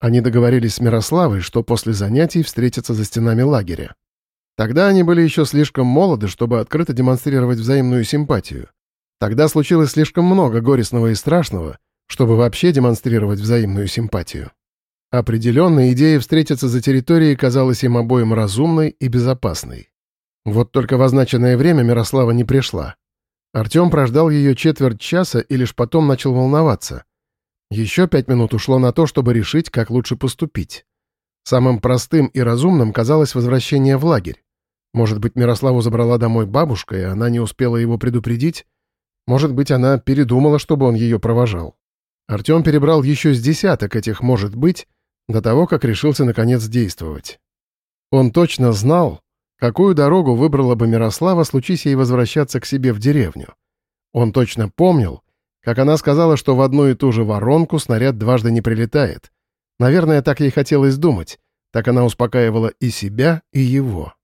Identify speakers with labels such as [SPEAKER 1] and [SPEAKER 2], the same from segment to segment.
[SPEAKER 1] Они договорились с Мирославой, что после занятий встретятся за стенами лагеря. Тогда они были еще слишком молоды, чтобы открыто демонстрировать взаимную симпатию. Тогда случилось слишком много горестного и страшного, чтобы вообще демонстрировать взаимную симпатию. Определенная идея встретиться за территорией казалась им обоим разумной и безопасной. Вот только в означенное время Мирослава не пришла. Артем прождал ее четверть часа и лишь потом начал волноваться. Еще пять минут ушло на то, чтобы решить, как лучше поступить. Самым простым и разумным казалось возвращение в лагерь. Может быть, Мирославу забрала домой бабушка, и она не успела его предупредить? Может быть, она передумала, чтобы он ее провожал? Артем перебрал еще с десяток этих «может быть» до того, как решился наконец действовать. Он точно знал, какую дорогу выбрала бы Мирослава, случись ей возвращаться к себе в деревню. Он точно помнил, как она сказала, что в одну и ту же воронку снаряд дважды не прилетает. Наверное, так ей хотелось думать. Так она успокаивала и себя, и его.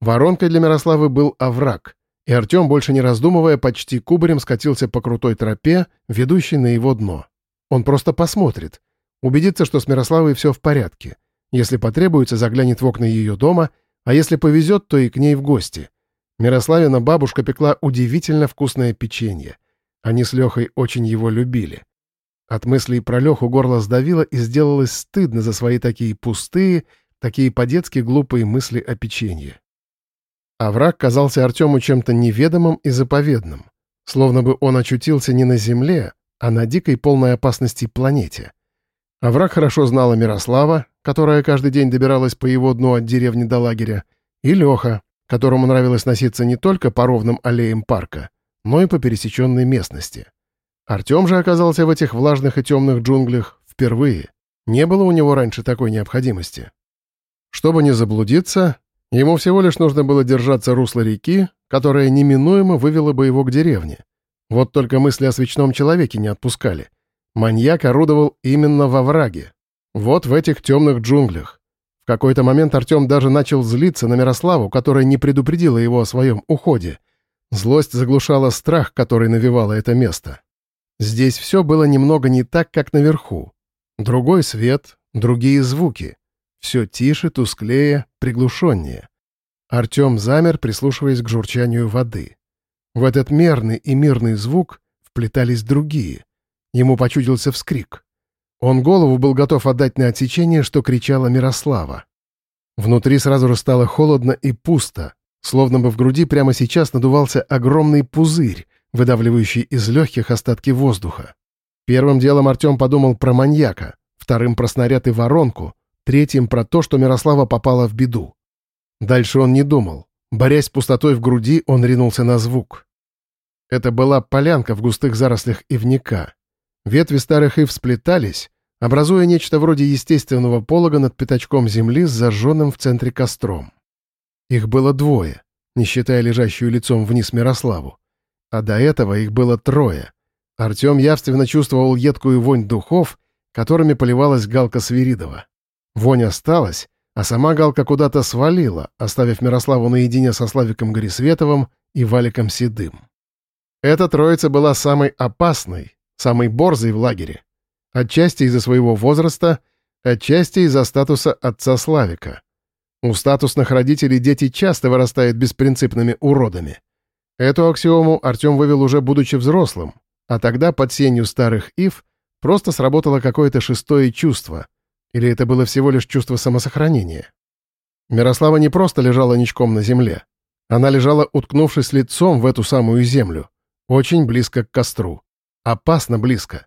[SPEAKER 1] Воронкой для Мирославы был овраг, и Артем, больше не раздумывая, почти кубарем скатился по крутой тропе, ведущей на его дно. Он просто посмотрит, убедится, что с Мирославой все в порядке. Если потребуется, заглянет в окна ее дома, а если повезет, то и к ней в гости. Мирославина бабушка пекла удивительно вкусное печенье. Они с Лехой очень его любили. От мыслей про Леху горло сдавило и сделалось стыдно за свои такие пустые, такие по-детски глупые мысли о печенье. А враг казался Артему чем-то неведомым и заповедным, словно бы он очутился не на Земле, а на дикой полной опасности планете. А враг хорошо знала Мирослава, которая каждый день добиралась по его дну от деревни до лагеря, и Леха, которому нравилось носиться не только по ровным аллеям парка, но и по пересеченной местности. Артем же оказался в этих влажных и темных джунглях впервые. Не было у него раньше такой необходимости. Чтобы не заблудиться, Ему всего лишь нужно было держаться русла реки, которая неминуемо вывела бы его к деревне. Вот только мысли о свечном человеке не отпускали. Маньяк орудовал именно во враге. Вот в этих темных джунглях. В какой-то момент Артем даже начал злиться на Мирославу, которая не предупредила его о своем уходе. Злость заглушала страх, который навевало это место. Здесь все было немного не так, как наверху. Другой свет, другие звуки. Все тише, тусклее, приглушеннее. Артем замер, прислушиваясь к журчанию воды. В этот мерный и мирный звук вплетались другие. Ему почудился вскрик. Он голову был готов отдать на отсечение, что кричала Мирослава. Внутри сразу же стало холодно и пусто, словно бы в груди прямо сейчас надувался огромный пузырь, выдавливающий из легких остатки воздуха. Первым делом Артем подумал про маньяка, вторым про снаряд и воронку, третьим про то, что Мирослава попала в беду. Дальше он не думал. Борясь с пустотой в груди, он ринулся на звук. Это была полянка в густых зарослях ивника. Ветви старых ив сплетались, образуя нечто вроде естественного полога над пятачком земли с зажженным в центре костром. Их было двое, не считая лежащую лицом вниз Мирославу. А до этого их было трое. Артем явственно чувствовал едкую вонь духов, которыми поливалась Галка Свиридова. Вонь осталась, а сама Галка куда-то свалила, оставив Мирославу наедине со Славиком Горисветовым и Валиком Седым. Эта троица была самой опасной, самой борзой в лагере. Отчасти из-за своего возраста, отчасти из-за статуса отца Славика. У статусных родителей дети часто вырастают беспринципными уродами. Эту аксиому Артем вывел уже будучи взрослым, а тогда под сенью старых ив просто сработало какое-то шестое чувство — или это было всего лишь чувство самосохранения? Мирослава не просто лежала ничком на земле. Она лежала, уткнувшись лицом в эту самую землю. Очень близко к костру. Опасно близко.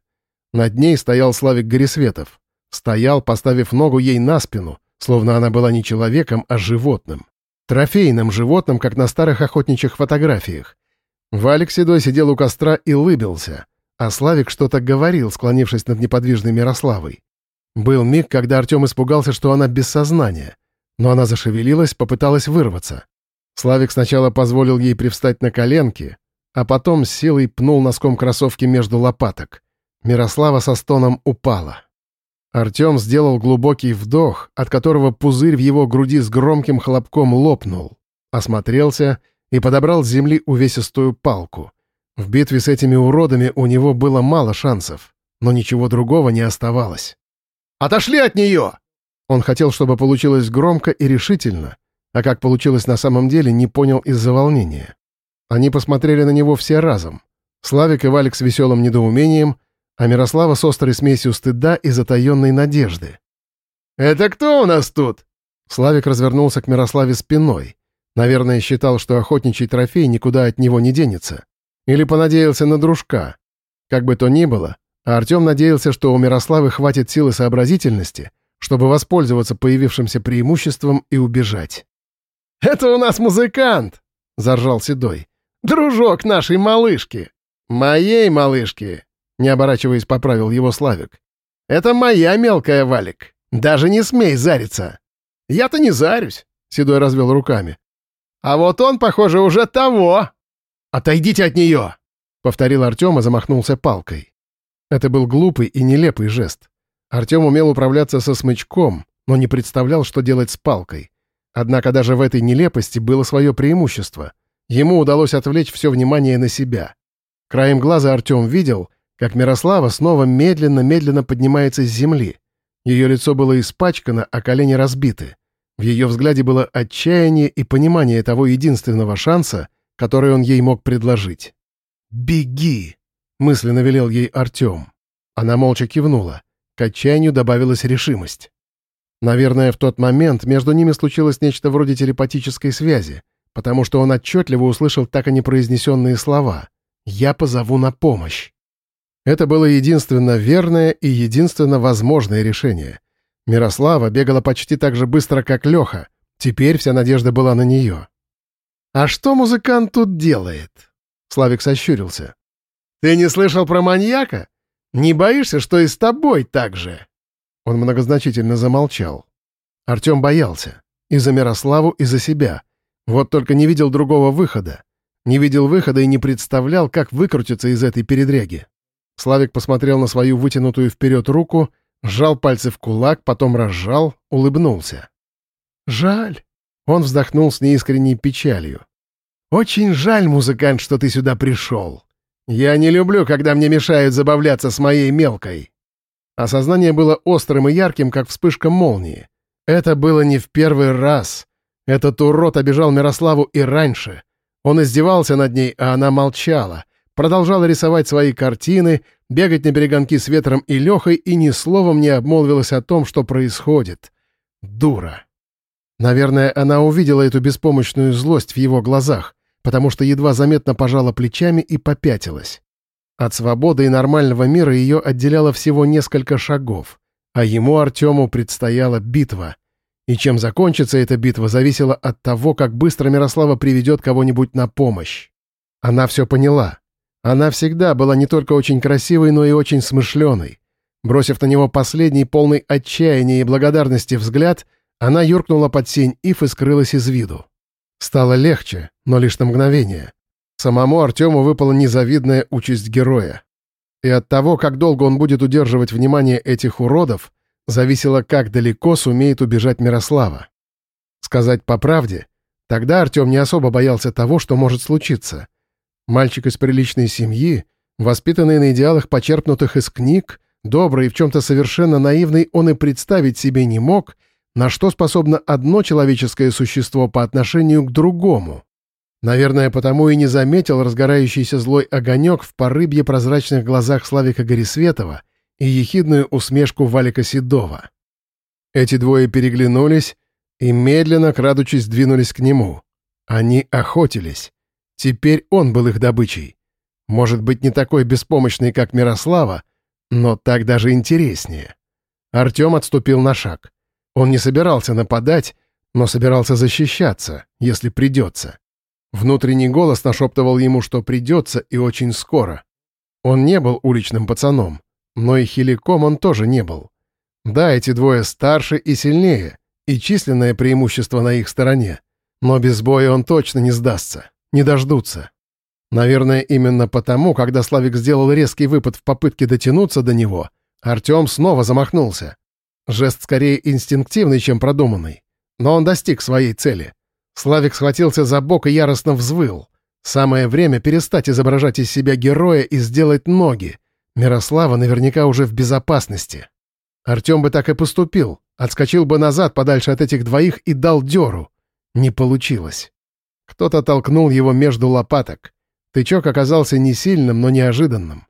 [SPEAKER 1] Над ней стоял Славик Горисветов. Стоял, поставив ногу ей на спину, словно она была не человеком, а животным. Трофейным животным, как на старых охотничьих фотографиях. Валик Седой сидел у костра и лыбился, а Славик что-то говорил, склонившись над неподвижной Мирославой. Был миг, когда Артем испугался, что она без сознания. Но она зашевелилась, попыталась вырваться. Славик сначала позволил ей привстать на коленки, а потом силой пнул носком кроссовки между лопаток. Мирослава со стоном упала. Артем сделал глубокий вдох, от которого пузырь в его груди с громким хлопком лопнул. Осмотрелся и подобрал с земли увесистую палку. В битве с этими уродами у него было мало шансов, но ничего другого не оставалось. Отошли от нее!» Он хотел, чтобы получилось громко и решительно, а как получилось на самом деле, не понял из-за волнения. Они посмотрели на него все разом. Славик и Валик с веселым недоумением, а Мирослава с острой смесью стыда и затаенной надежды. «Это кто у нас тут?» Славик развернулся к Мирославе спиной. Наверное, считал, что охотничий трофей никуда от него не денется. Или понадеялся на дружка. Как бы то ни было, а Артем надеялся, что у Мирославы хватит силы сообразительности, чтобы воспользоваться появившимся преимуществом и убежать. «Это у нас музыкант!» — заржал Седой. «Дружок нашей малышки!» «Моей малышки!» — не оборачиваясь, поправил его Славик. «Это моя мелкая Валик. Даже не смей зариться!» «Я-то не зарюсь!» — Седой развел руками. А вот он, похоже, уже того. Отойдите от нее!» — повторил Артем и замахнулся палкой. Это был глупый и нелепый жест. Артем умел управляться со смычком, но не представлял, что делать с палкой. Однако даже в этой нелепости было свое преимущество. Ему удалось отвлечь все внимание на себя. Краем глаза Артем видел, как Мирослава снова медленно-медленно поднимается с земли. Ее лицо было испачкано, а колени разбиты. В ее взгляде было отчаяние и понимание того единственного шанса, который он ей мог предложить. «Беги!» — мысленно велел ей Артем. Она молча кивнула. К отчаянию добавилась решимость. Наверное, в тот момент между ними случилось нечто вроде телепатической связи, потому что он отчетливо услышал так и непроизнесенные слова «Я позову на помощь». Это было единственно верное и единственно возможное решение — Мирослава бегала почти так же быстро, как Леха. Теперь вся надежда была на нее. «А что музыкант тут делает?» Славик сощурился. «Ты не слышал про маньяка? Не боишься, что и с тобой так же?» Он многозначительно замолчал. Артем боялся. И за Мирославу, и за себя. Вот только не видел другого выхода. Не видел выхода и не представлял, как выкрутиться из этой передряги. Славик посмотрел на свою вытянутую вперед руку Сжал пальцы в кулак, потом разжал, улыбнулся. «Жаль». Он вздохнул с неискренней печалью. «Очень жаль, музыкант, что ты сюда пришел. Я не люблю, когда мне мешают забавляться с моей мелкой». Осознание было острым и ярким, как вспышка молнии. Это было не в первый раз. Этот урод обижал Мирославу и раньше. Он издевался над ней, а она молчала продолжала рисовать свои картины, бегать на перегонки с ветром и Лехой и ни словом не обмолвилась о том, что происходит. Дура. Наверное, она увидела эту беспомощную злость в его глазах, потому что едва заметно пожала плечами и попятилась. От свободы и нормального мира ее отделяло всего несколько шагов, а ему, Артему, предстояла битва. И чем закончится эта битва, зависело от того, как быстро Мирослава приведет кого-нибудь на помощь. Она все поняла. Она всегда была не только очень красивой, но и очень смышленой. Бросив на него последний, полный отчаяния и благодарности взгляд, она юркнула под сень ив и скрылась из виду. Стало легче, но лишь на мгновение. Самому Артему выпала незавидная участь героя. И от того, как долго он будет удерживать внимание этих уродов, зависело, как далеко сумеет убежать Мирослава. Сказать по правде, тогда Артем не особо боялся того, что может случиться. Мальчик из приличной семьи, воспитанный на идеалах, почерпнутых из книг, добрый и в чем-то совершенно наивный, он и представить себе не мог, на что способно одно человеческое существо по отношению к другому. Наверное, потому и не заметил разгорающийся злой огонек в порыбье прозрачных глазах Славика Горисветова и ехидную усмешку Валика Седова. Эти двое переглянулись и медленно, крадучись, двинулись к нему. Они охотились. Теперь он был их добычей. Может быть, не такой беспомощный, как Мирослава, но так даже интереснее. Артем отступил на шаг. Он не собирался нападать, но собирался защищаться, если придется. Внутренний голос нашептывал ему, что придется и очень скоро. Он не был уличным пацаном, но и хиликом он тоже не был. Да, эти двое старше и сильнее, и численное преимущество на их стороне, но без боя он точно не сдастся не дождутся. Наверное, именно потому, когда Славик сделал резкий выпад в попытке дотянуться до него, Артем снова замахнулся. Жест скорее инстинктивный, чем продуманный. Но он достиг своей цели. Славик схватился за бок и яростно взвыл. Самое время перестать изображать из себя героя и сделать ноги. Мирослава наверняка уже в безопасности. Артем бы так и поступил, отскочил бы назад подальше от этих двоих и дал дёру. Не получилось. Кто-то толкнул его между лопаток. Тычок оказался не сильным, но неожиданным.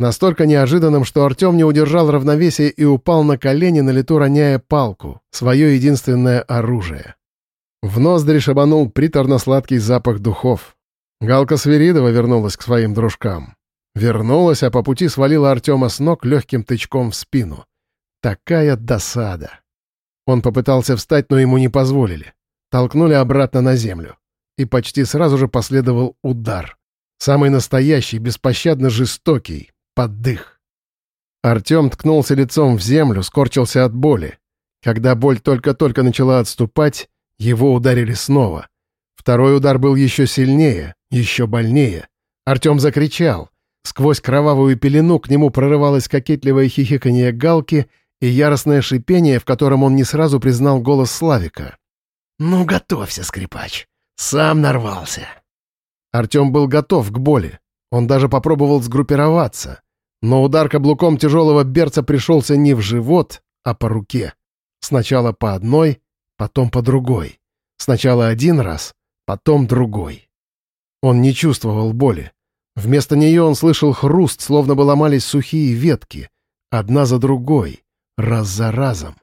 [SPEAKER 1] Настолько неожиданным, что Артем не удержал равновесия и упал на колени, на лету роняя палку, свое единственное оружие. В ноздри шабанул приторно-сладкий запах духов. Галка Свиридова вернулась к своим дружкам. Вернулась, а по пути свалила Артема с ног легким тычком в спину. Такая досада. Он попытался встать, но ему не позволили. Толкнули обратно на землю. И почти сразу же последовал удар. Самый настоящий, беспощадно жестокий, под дых. Артем ткнулся лицом в землю, скорчился от боли. Когда боль только-только начала отступать, его ударили снова. Второй удар был еще сильнее, еще больнее. Артем закричал. Сквозь кровавую пелену к нему прорывалось кокетливое хихиканье галки и яростное шипение, в котором он не сразу признал голос Славика.
[SPEAKER 2] «Ну, готовься, скрипач. Сам нарвался».
[SPEAKER 1] Артем был готов к боли. Он даже попробовал сгруппироваться. Но удар каблуком тяжелого берца пришелся не в живот, а по руке. Сначала по одной, потом по другой. Сначала один раз, потом другой. Он не чувствовал боли. Вместо нее он слышал хруст, словно бы ломались сухие ветки, одна за другой, раз за разом.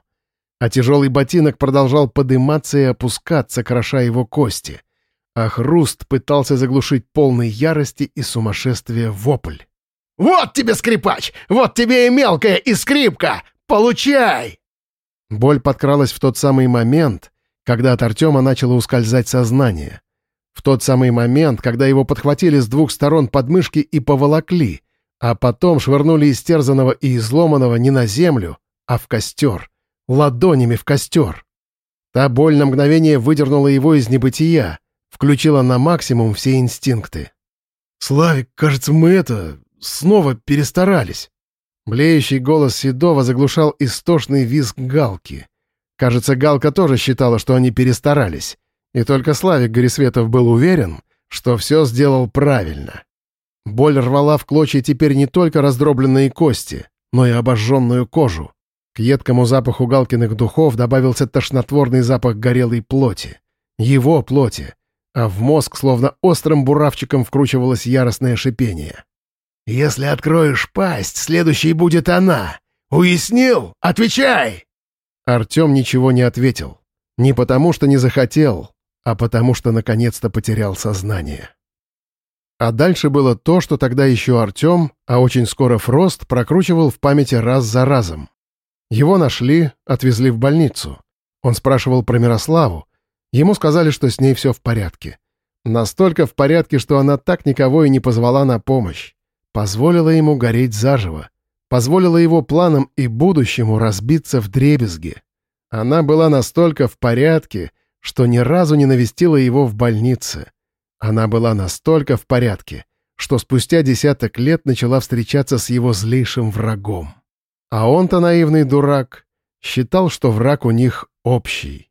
[SPEAKER 1] А тяжелый ботинок продолжал подыматься и опускаться, кроша его кости. А хруст пытался заглушить полной ярости и сумасшествия вопль.
[SPEAKER 2] «Вот тебе, скрипач! Вот тебе и мелкая, и скрипка! Получай!»
[SPEAKER 1] Боль подкралась в тот самый момент, когда от Артема начало ускользать сознание. В тот самый момент, когда его подхватили с двух сторон подмышки и поволокли, а потом швырнули истерзанного и изломанного не на землю, а в костер. Ладонями в костер. Та боль на мгновение выдернула его из небытия, включила на максимум все инстинкты. «Славик, кажется, мы это... снова перестарались». Блеющий голос Седова заглушал истошный визг Галки. Кажется, Галка тоже считала, что они перестарались. И только Славик Горисветов был уверен, что все сделал правильно. Боль рвала в клочья теперь не только раздробленные кости, но и обожженную кожу. К едкому запаху Галкиных духов добавился тошнотворный запах горелой плоти. Его плоти. А в мозг словно острым буравчиком вкручивалось яростное шипение.
[SPEAKER 2] «Если откроешь пасть, следующей будет она. Уяснил? Отвечай!»
[SPEAKER 1] Артем ничего не ответил. Не потому, что не захотел, а потому что наконец-то потерял сознание. А дальше было то, что тогда еще Артем, а очень скоро Фрост, прокручивал в памяти раз за разом. Его нашли, отвезли в больницу. Он спрашивал про Мирославу. Ему сказали, что с ней все в порядке. Настолько в порядке, что она так никого и не позвала на помощь. Позволила ему гореть заживо. Позволила его планам и будущему разбиться в дребезги. Она была настолько в порядке, что ни разу не навестила его в больнице. Она была настолько в порядке, что спустя десяток лет начала встречаться с его злейшим врагом. А он-то, наивный дурак, считал, что враг у них общий.